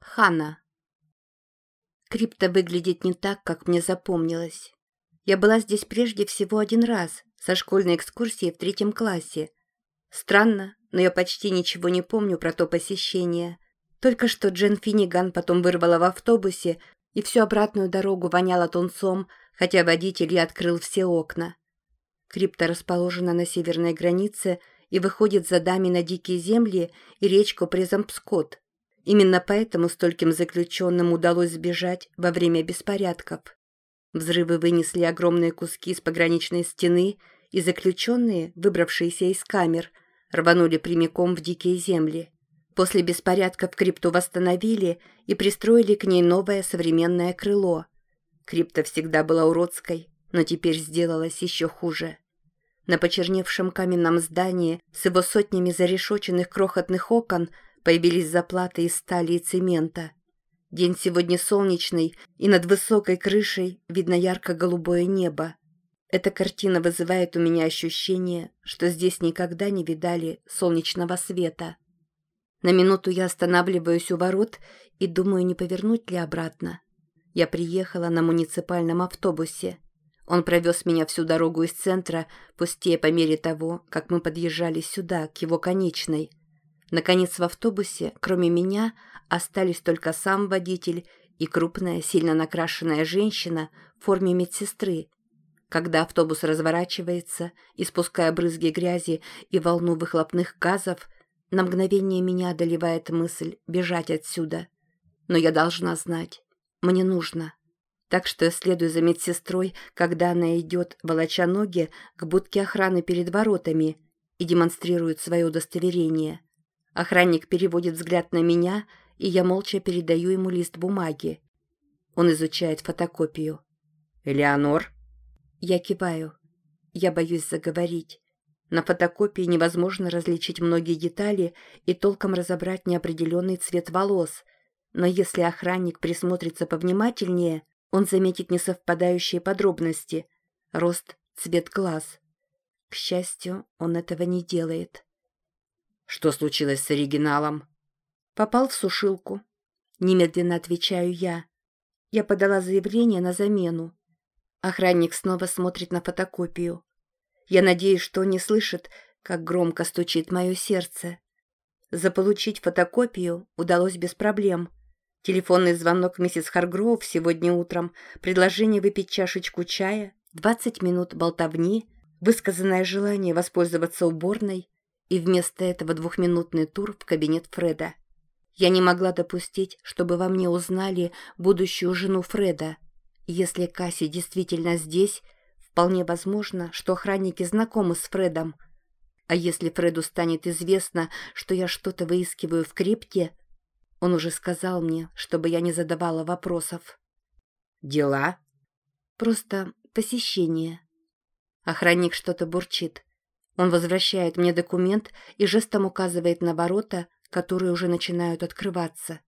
Хана. Крипта выглядит не так, как мне запомнилось. Я была здесь прежде всего один раз, со школьной экскурсией в третьем классе. Странно, но я почти ничего не помню про то посещение. Только что Джен Финниган потом вырвала в автобусе, и всю обратную дорогу воняло тунцом, хотя водитель и открыл все окна. Крипта расположена на северной границе и выходит за дами на дикие земли и речку Презампскот. Именно поэтому стольким заключенным удалось сбежать во время беспорядков. Взрывы вынесли огромные куски с пограничной стены, и заключенные, выбравшиеся из камер, рванули прямиком в дикие земли. После беспорядков крипту восстановили и пристроили к ней новое современное крыло. Крипта всегда была уродской, но теперь сделалась еще хуже. На почерневшем каменном здании с его сотнями зарешоченных крохотных окон появились заплаты из стали и цемента. День сегодня солнечный, и над высокой крышей видно ярко-голубое небо. Эта картина вызывает у меня ощущение, что здесь никогда не видали солнечного света. На минуту я останавливаюсь у ворот и думаю, не повернуть ли обратно. Я приехала на муниципальном автобусе. Он провез меня всю дорогу из центра, пустее по мере того, как мы подъезжали сюда, к его конечной. Наконец в автобусе, кроме меня, остались только сам водитель и крупная, сильно накрашенная женщина в форме медсестры. Когда автобус разворачивается, испуская брызги грязи и волну выхлопных газов, на мгновение меня одолевает мысль бежать отсюда. Но я должна знать. Мне нужно. Так что я следую за медсестрой, когда она идет, волоча ноги, к будке охраны перед воротами и демонстрирует свое удостоверение. Охранник переводит взгляд на меня, и я молча передаю ему лист бумаги. Он изучает фотокопию. «Элеонор?» Я киваю. Я боюсь заговорить. На фотокопии невозможно различить многие детали и толком разобрать неопределенный цвет волос. Но если охранник присмотрится повнимательнее, он заметит несовпадающие подробности. Рост, цвет глаз. К счастью, он этого не делает. Что случилось с оригиналом? Попал в сушилку. Немедленно отвечаю я. Я подала заявление на замену. Охранник снова смотрит на фотокопию. Я надеюсь, что он не слышит, как громко стучит мое сердце. Заполучить фотокопию удалось без проблем. Телефонный звонок миссис Харгроув сегодня утром, предложение выпить чашечку чая, 20 минут болтовни, высказанное желание воспользоваться уборной — и вместо этого двухминутный тур в кабинет Фреда. Я не могла допустить, чтобы во мне узнали будущую жену Фреда. Если Касси действительно здесь, вполне возможно, что охранники знакомы с Фредом. А если Фреду станет известно, что я что-то выискиваю в крипте, он уже сказал мне, чтобы я не задавала вопросов. «Дела?» «Просто посещение». Охранник что-то бурчит. Он возвращает мне документ и жестом указывает на ворота, которые уже начинают открываться.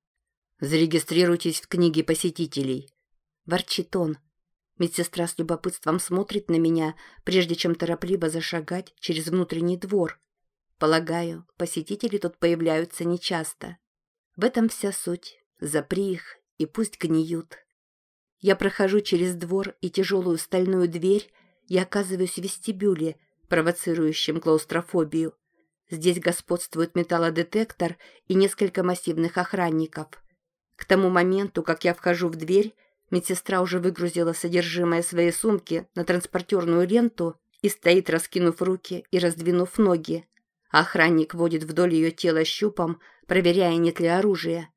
«Зарегистрируйтесь в книге посетителей», — ворчит он. Медсестра с любопытством смотрит на меня, прежде чем торопливо зашагать через внутренний двор. Полагаю, посетители тут появляются нечасто. В этом вся суть. Запри их, и пусть гниют. Я прохожу через двор и тяжелую стальную дверь и оказываюсь в вестибюле, провоцирующим клаустрофобию. Здесь господствует металлодетектор и несколько массивных охранников. К тому моменту, как я вхожу в дверь, медсестра уже выгрузила содержимое своей сумки на транспортерную ленту и стоит, раскинув руки и раздвинув ноги. Охранник водит вдоль ее тела щупом, проверяя, нет ли оружия.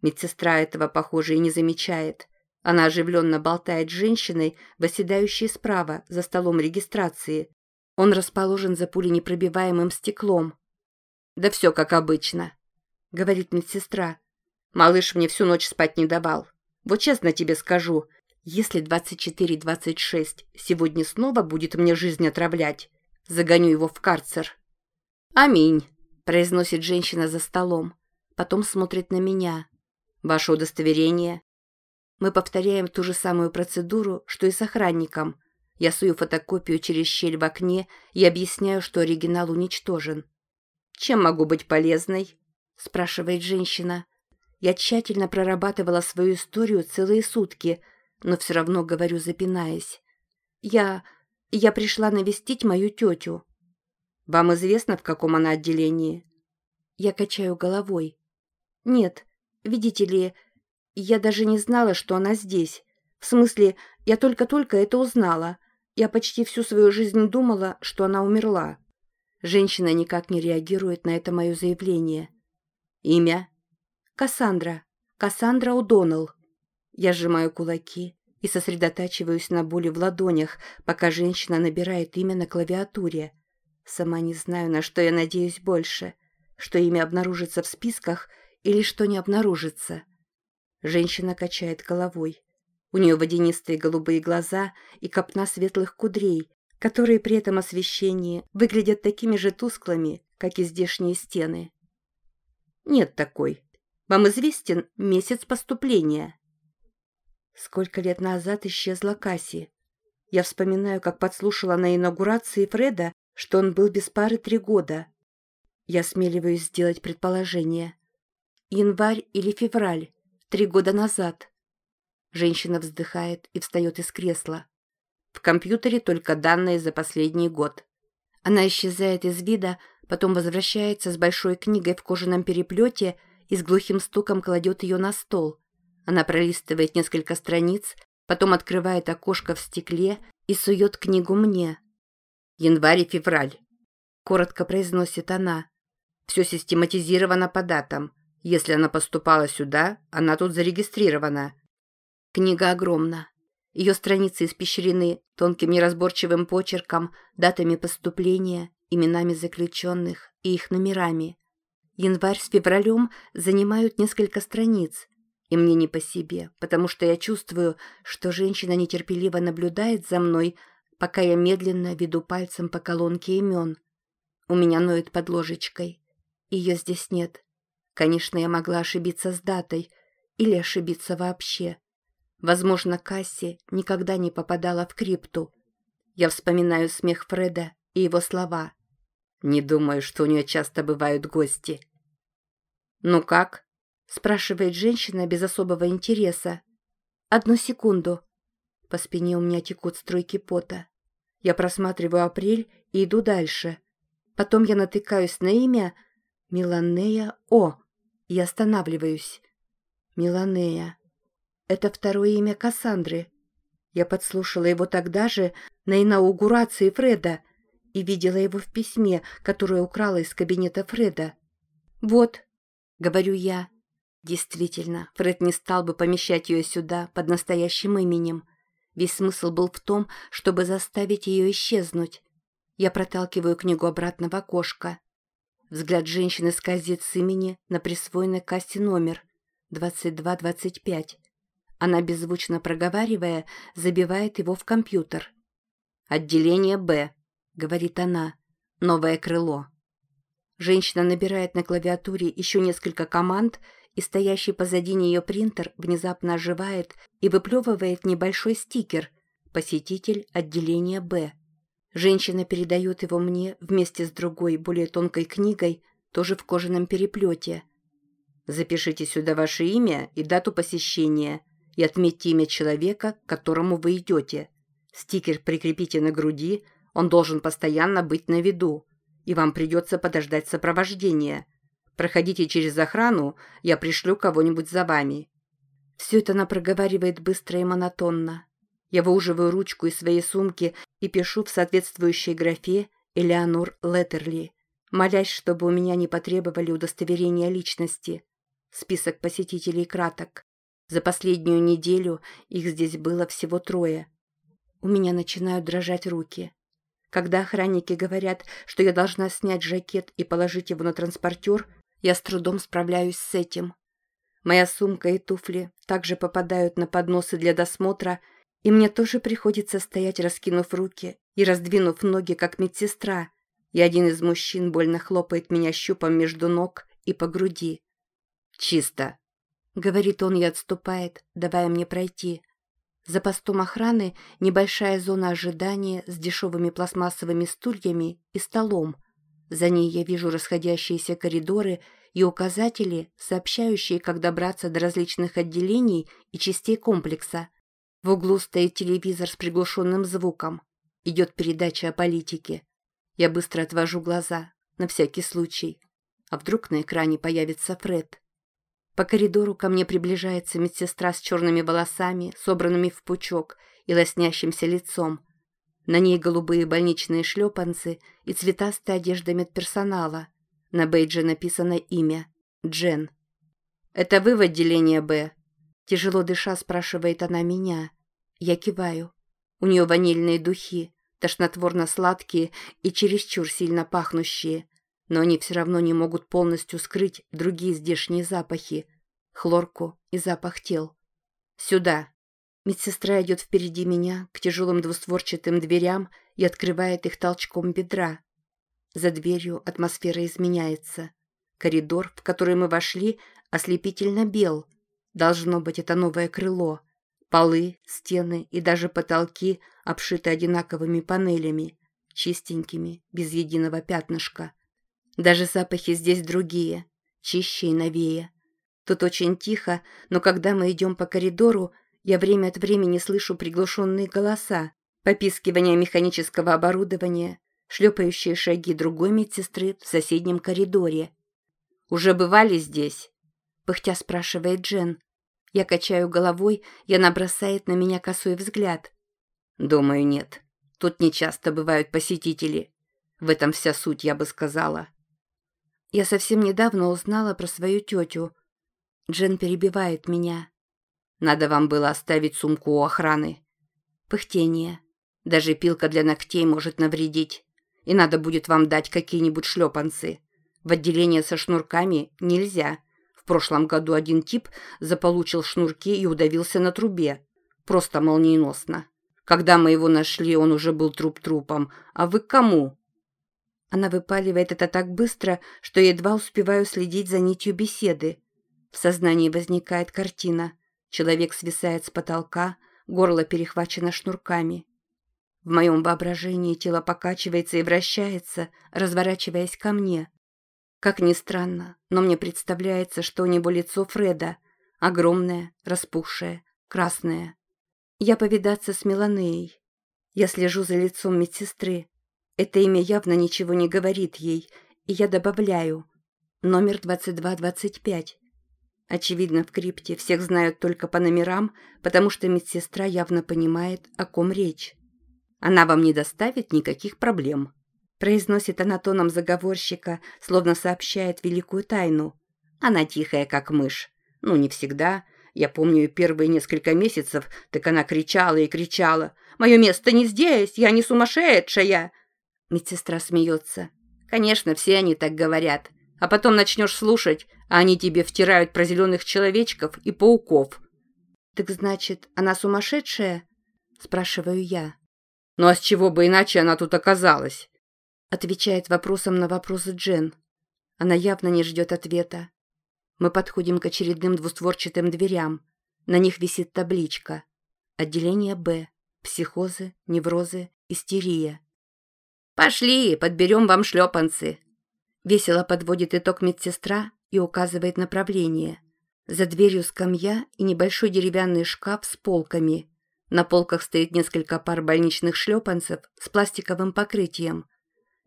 Медсестра этого, похоже, и не замечает. Она оживленно болтает с женщиной, восседающей справа, за столом регистрации, он расположен за пуленепробиваемым стеклом. «Да все как обычно», — говорит медсестра. «Малыш мне всю ночь спать не давал. Вот честно тебе скажу, если 24-26 сегодня снова будет мне жизнь отравлять, загоню его в карцер». «Аминь», — произносит женщина за столом. Потом смотрит на меня. «Ваше удостоверение?» Мы повторяем ту же самую процедуру, что и с охранником — я сую фотокопию через щель в окне и объясняю, что оригинал уничтожен. «Чем могу быть полезной?» – спрашивает женщина. Я тщательно прорабатывала свою историю целые сутки, но все равно говорю, запинаясь. Я... я пришла навестить мою тетю. Вам известно, в каком она отделении? Я качаю головой. Нет, видите ли, я даже не знала, что она здесь. В смысле, я только-только это узнала. Я почти всю свою жизнь думала, что она умерла. Женщина никак не реагирует на это мое заявление. Имя? Кассандра. Кассандра О'Доннелл. Я сжимаю кулаки и сосредотачиваюсь на боли в ладонях, пока женщина набирает имя на клавиатуре. Сама не знаю, на что я надеюсь больше, что имя обнаружится в списках или что не обнаружится. Женщина качает головой. У нее водянистые голубые глаза и копна светлых кудрей, которые при этом освещении выглядят такими же тусклыми, как и здешние стены. Нет такой, вам известен месяц поступления?» Сколько лет назад исчезла Касси. Я вспоминаю, как подслушала на инаугурации Фреда, что он был без пары три года. Я смеливаюсь сделать предположение. Январь или февраль, три года назад. Женщина вздыхает и встает из кресла. В компьютере только данные за последний год. Она исчезает из вида, потом возвращается с большой книгой в кожаном переплете и с глухим стуком кладет ее на стол. Она пролистывает несколько страниц, потом открывает окошко в стекле и сует книгу мне. «Январь и февраль», — коротко произносит она. «Все систематизировано по датам. Если она поступала сюда, она тут зарегистрирована». Книга огромна. Ее страницы испещрены тонким неразборчивым почерком, датами поступления, именами заключенных и их номерами. Январь с февралем занимают несколько страниц, и мне не по себе, потому что я чувствую, что женщина нетерпеливо наблюдает за мной, пока я медленно веду пальцем по колонке имен. У меня ноет под ложечкой. Ее здесь нет. Конечно, я могла ошибиться с датой или ошибиться вообще. Возможно, Касси никогда не попадала в крипту. Я вспоминаю смех Фреда и его слова. Не думаю, что у нее часто бывают гости. «Ну как?» – спрашивает женщина без особого интереса. «Одну секунду». По спине у меня текут струйки пота. Я просматриваю апрель и иду дальше. Потом я натыкаюсь на имя Миланея О и останавливаюсь. Миланея. Это второе имя Кассандры. Я подслушала его тогда же на инаугурации Фреда – и видела его в письме, которое украла из кабинета Фреда. «Вот», — говорю я. Действительно, Фред не стал бы помещать ее сюда под настоящим именем. Весь смысл был в том, чтобы заставить ее исчезнуть. Я проталкиваю книгу обратно в окошко. Взгляд женщины скользит с имени на присвоенный кассе номер 2225. Она, беззвучно проговаривая, забивает его в компьютер. «Отделение Б», говорит она. Новое крыло. Женщина набирает на клавиатуре еще несколько команд, и стоящий позади нее принтер внезапно оживает и выплевывает небольшой стикер «Посетитель отделения Б». Женщина передает его мне вместе с другой, более тонкой книгой, тоже в кожаном переплете. «Запишите сюда ваше имя и дату посещения и отметьте имя человека, к которому вы идете. Стикер прикрепите на груди – он должен постоянно быть на виду, и вам придется подождать сопровождения. Проходите через охрану, я пришлю кого-нибудь за вами». Все это она проговаривает быстро и монотонно. Я выуживаю ручку из своей сумки и пишу в соответствующей графе «Элеонор Леттерли», молясь, чтобы у меня не потребовали удостоверения личности. Список посетителей краток. За последнюю неделю их здесь было всего трое. У меня начинают дрожать руки. Когда охранники говорят, что я должна снять жакет и положить его на транспортер, я с трудом справляюсь с этим. Моя сумка и туфли также попадают на подносы для досмотра, и мне тоже приходится стоять, раскинув руки и раздвинув ноги, как медсестра, и один из мужчин больно хлопает меня щупом между ног и по груди. «Чисто», — говорит он и отступает, давая мне пройти. За постом охраны небольшая зона ожидания с дешевыми пластмассовыми стульями и столом. За ней я вижу расходящиеся коридоры и указатели, сообщающие, как добраться до различных отделений и частей комплекса. В углу стоит телевизор с приглушенным звуком. Идет передача о политике. Я быстро отвожу глаза, на всякий случай. А вдруг на экране появится Фред? По коридору ко мне приближается медсестра с черными волосами, собранными в пучок и лоснящимся лицом. На ней голубые больничные шлепанцы и цветастая одежда медперсонала. На бейдже написано имя – Джен. «Это вы в отделение Б?» Тяжело дыша спрашивает она меня. Я киваю. У нее ванильные духи, тошнотворно-сладкие и чересчур сильно пахнущие. Но они все равно не могут полностью скрыть другие здешние запахи. Хлорку и запах тел. «Сюда!» Медсестра идет впереди меня к тяжелым двустворчатым дверям и открывает их толчком бедра. За дверью атмосфера изменяется. Коридор, в который мы вошли, ослепительно бел. Должно быть, это новое крыло. Полы, стены и даже потолки обшиты одинаковыми панелями, чистенькими, без единого пятнышка. Даже запахи здесь другие, чище и новее. Тут очень тихо, но когда мы идем по коридору, я время от времени слышу приглушенные голоса, попискивание механического оборудования, шлепающие шаги другой медсестры в соседнем коридоре. «Уже бывали здесь?» — пыхтя спрашивает Джен. Я качаю головой, и она бросает на меня косой взгляд. «Думаю, нет. Тут нечасто бывают посетители. В этом вся суть, я бы сказала». Я совсем недавно узнала про свою тетю. Джен перебивает меня. Надо вам было оставить сумку у охраны. Пыхтение. Даже пилка для ногтей может навредить. И надо будет вам дать какие-нибудь шлепанцы. В отделение со шнурками нельзя. В прошлом году один тип заполучил шнурки и удавился на трубе. Просто молниеносно. Когда мы его нашли, он уже был труп-трупом. А вы кому? Она выпаливает это так быстро, что едва успеваю следить за нитью беседы. В сознании возникает картина – Человек свисает с потолка, горло перехвачено шнурками. В моем воображении тело покачивается и вращается, разворачиваясь ко мне. Как ни странно, но мне представляется, что у него лицо Фреда, огромное, распухшее, красное. Я повидаться с Меланеей. Я слежу за лицом медсестры. Это имя явно ничего не говорит ей, и я добавляю. Номер 2225. Очевидно, в крипте всех знают только по номерам, потому что медсестра явно понимает, о ком речь. «Она вам не доставит никаких проблем», – произносит она тоном заговорщика, словно сообщает великую тайну. «Она тихая, как мышь. Ну, не всегда. Я помню первые несколько месяцев, так она кричала и кричала. «Мое место не здесь! Я не сумасшедшая!» Медсестра смеется. «Конечно, все они так говорят. А потом начнешь слушать, а они тебе втирают про зеленых человечков и пауков. «Так значит, она сумасшедшая?» – спрашиваю я. «Ну а с чего бы иначе она тут оказалась?» – отвечает вопросом на вопросы Джен. Она явно не ждет ответа. Мы подходим к очередным двустворчатым дверям. На них висит табличка. Отделение «Б». Психозы, неврозы, истерия. «Пошли, подберем вам шлепанцы», Весело подводит итог медсестра и указывает направление. За дверью скамья и небольшой деревянный шкаф с полками. На полках стоит несколько пар больничных шлепанцев с пластиковым покрытием.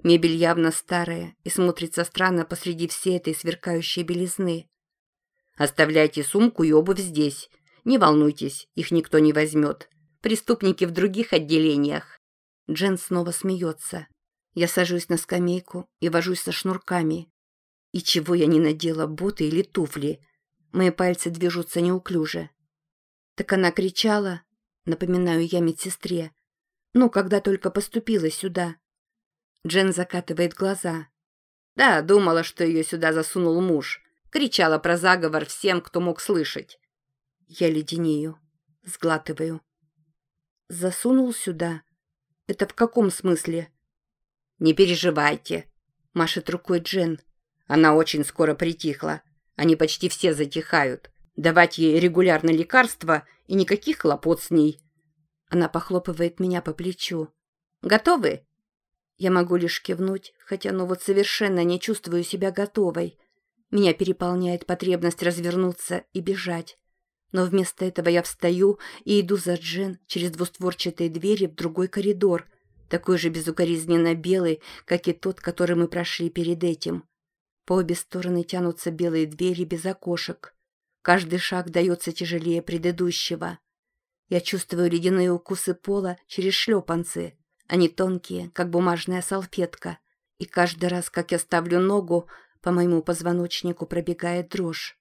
Мебель явно старая и смотрится странно посреди всей этой сверкающей белизны. «Оставляйте сумку и обувь здесь. Не волнуйтесь, их никто не возьмет. Преступники в других отделениях». Джен снова смеется. Я сажусь на скамейку и вожусь со шнурками. И чего я не надела, боты или туфли? Мои пальцы движутся неуклюже. Так она кричала, напоминаю я медсестре. Ну, когда только поступила сюда. Джен закатывает глаза. Да, думала, что ее сюда засунул муж. Кричала про заговор всем, кто мог слышать. Я леденею, сглатываю. Засунул сюда? Это в каком смысле? «Не переживайте», – машет рукой Джен. Она очень скоро притихла. Они почти все затихают. Давать ей регулярно лекарства и никаких хлопот с ней. Она похлопывает меня по плечу. «Готовы?» Я могу лишь кивнуть, хотя ну вот совершенно не чувствую себя готовой. Меня переполняет потребность развернуться и бежать. Но вместо этого я встаю и иду за Джен через двустворчатые двери в другой коридор, такой же безукоризненно белый, как и тот, который мы прошли перед этим. По обе стороны тянутся белые двери без окошек. Каждый шаг дается тяжелее предыдущего. Я чувствую ледяные укусы пола через шлепанцы. Они тонкие, как бумажная салфетка. И каждый раз, как я ставлю ногу, по моему позвоночнику пробегает дрожь.